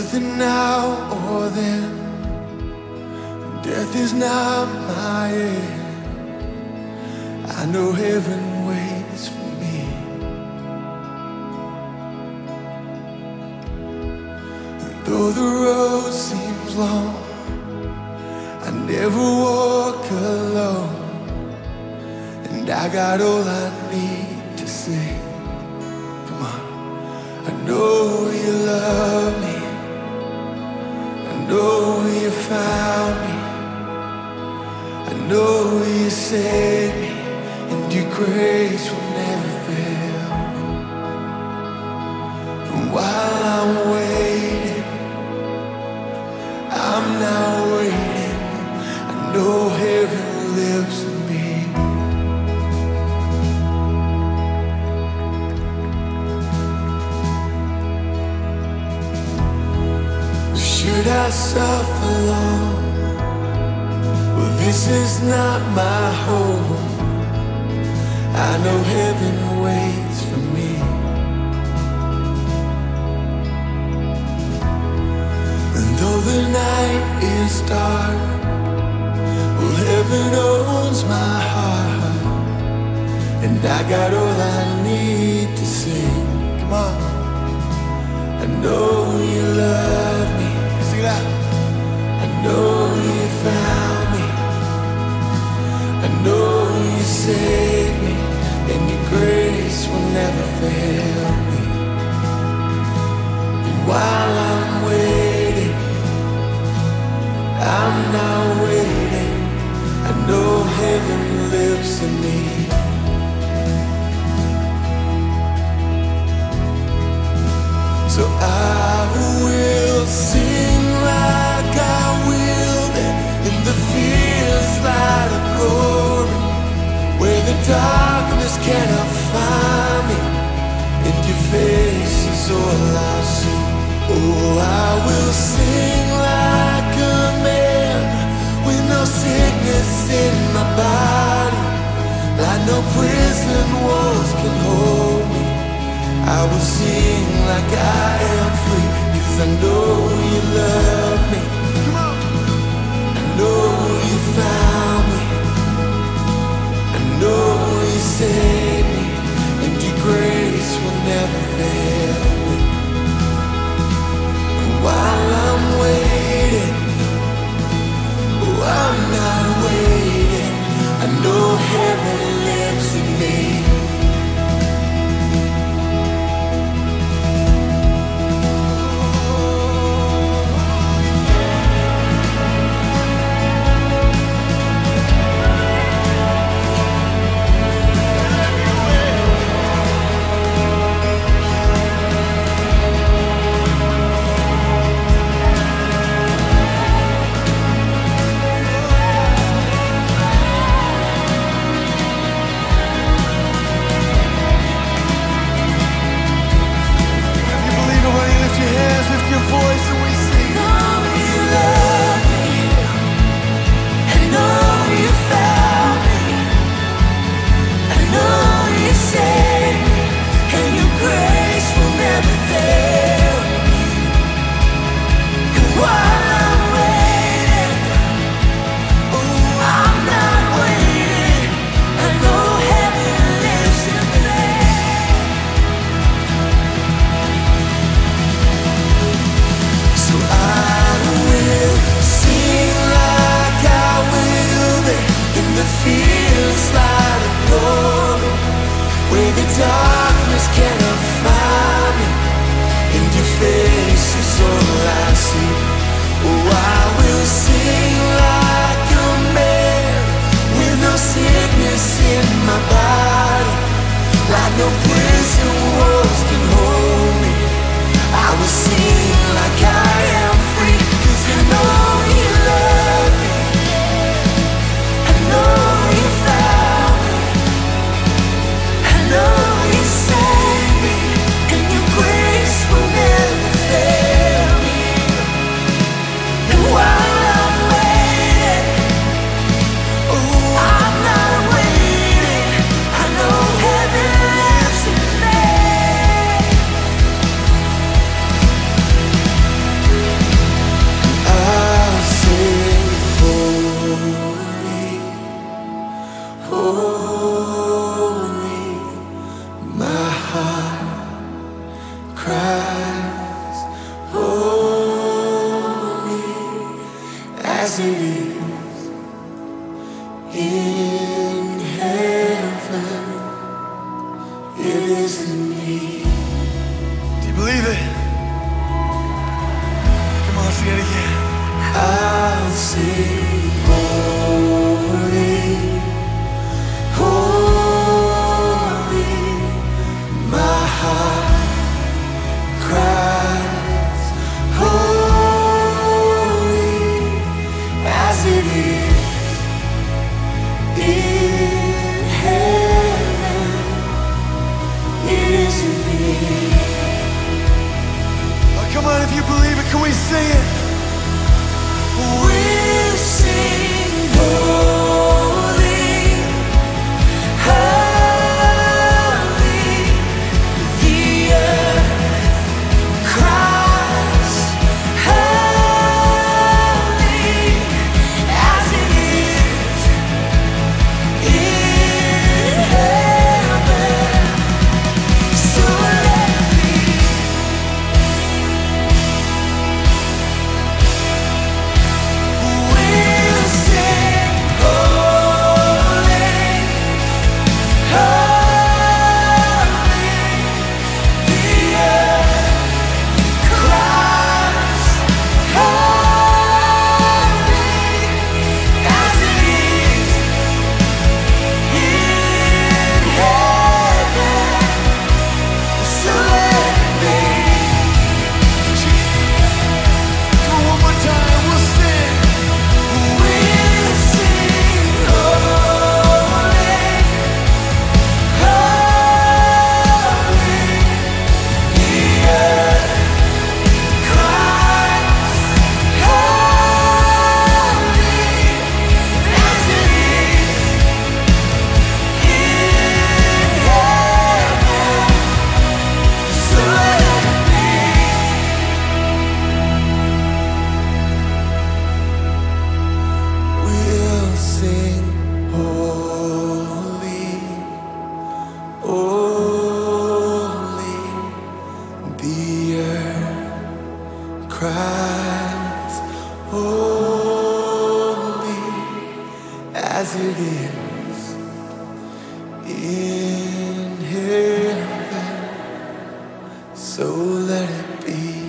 Nothing now or then. Death is not my end. I know heaven waits for me. And though the road seems long, I never walk alone. And I got all I need to say. Come on. I know you love me. Know you found me. I know you saved me. And your grace will never fail. And while I'm waiting, I'm not waiting. I know Suffer long? Well, this is not my home. I know heaven waits for me. And though the night is dark, well, heaven owns my heart. And I got all I need to sing. Come on. I know you love me. I know you found me. I know you saved me. And your grace will never fail me. And while I'm waiting, I'm not waiting. I know heaven lives in me. So I will sing darkness cannot find me, and your face is all I see. Oh, I will sing like a man with no sickness in my body, like no prison walls can hold me. I will sing like I am free, cause I know you love feel Oh. So let it be.